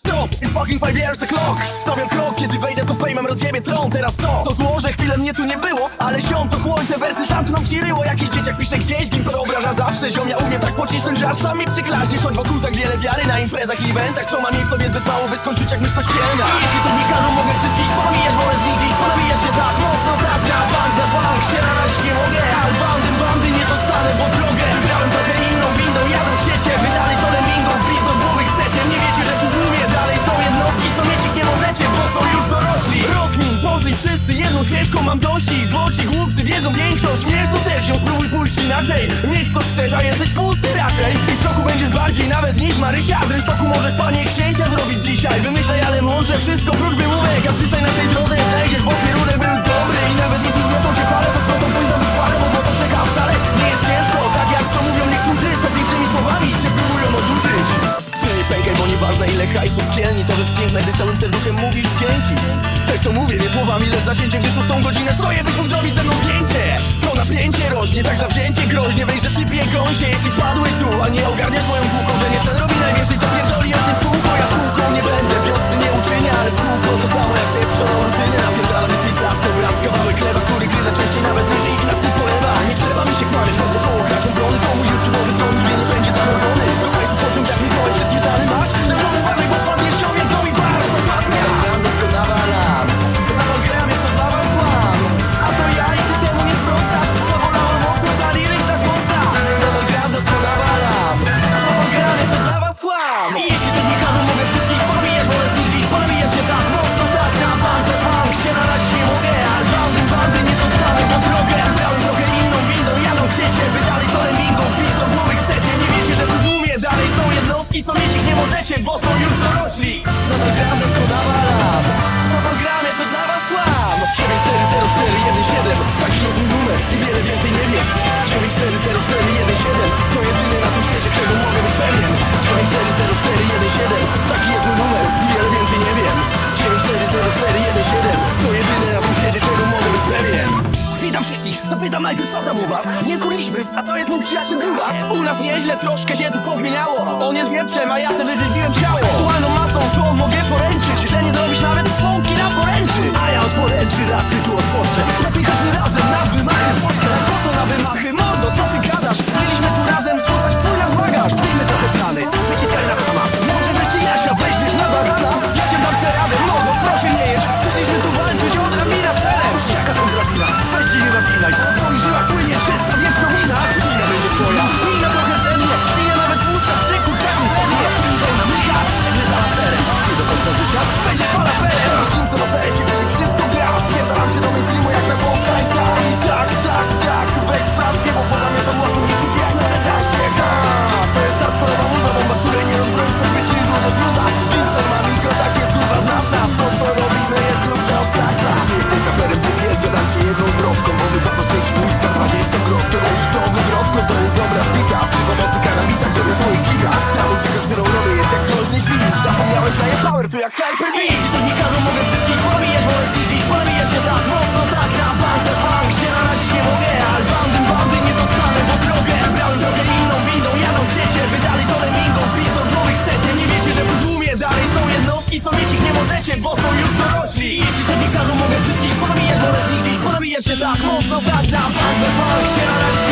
Stop! In fucking five years a clock. Stawiam krok, kiedy wejdę to fejmem rozjebie tron. Teraz co? To zło, że chwilę mnie tu nie było Ale ziom to chłoń, te wersy zamkną ci ryło. Jaki dzieciak pisze gdzieś, nim to obraża zawsze. Ziom ja umiem tak pocisnąć, że aż sami przyklaśniesz Choć wokół tak wiele wiary na imprezach i eventach Co mam jej w sobie zbyt mało, by skończyć jak my w kościelna jeśli wiedzą większość Mnie to też ją spróbuj pójść inaczej. Mieć coś chcesz, a jesteś pusty raczej. I w szoku będziesz bardziej nawet niż Marysia. Z rynsztoku może panie księcia zrobić dzisiaj. Wymyślaj, ale mądrze wszystko prócz wymówek. A przystań na tej drodze nie nieważne ile hajsów kielni To rzecz piękna, gdy całym serduchem mówisz dzięki. Też to mówię, nie słowami, lecz zacięcie Gdy szóstą godzinę stoję, byś mógł zrobić ze mną zdjęcie. To napięcie rośnie, tak zawzięcie groźnie Weź, że typie gąsie, jeśli wpadłeś tu A nie ogarniasz swoją kółką, że nie ten robi najwięcej Co pierdoli, a ty w kółko, ja Witam wszystkich, zapytam najpierw co tam u was? Nie zgurliśmy, a to jest mój przyjaciel Grubas U nas nieźle, troszkę się tu pozmieniało On jest wieprzem, a ja se wywiewiłem ciało. Z aktualną masą to mogę poręczyć Że nie jak Hyper Jeśli coś nie każą, mogę wszystkich pozabijać Wolę gdzieś, ponabijać się tak mocno Tak na bank, na bank, się narazić nie mogę. Ale bandy, bandy nie zostanę po drogę Brałem trochę inną windą, jadą chcecie? Wydali to lemingą, pizdą głowy chcecie. Nie wiecie, że w tłumie dalej są jednostki Co mieć ich nie możecie, bo są już dorośli. Jeśli coś nie każą, mogę wszystkich pozabijać Wolę gdzieś, ponabijać się tak mocno Tak na bank, na bank, się narazić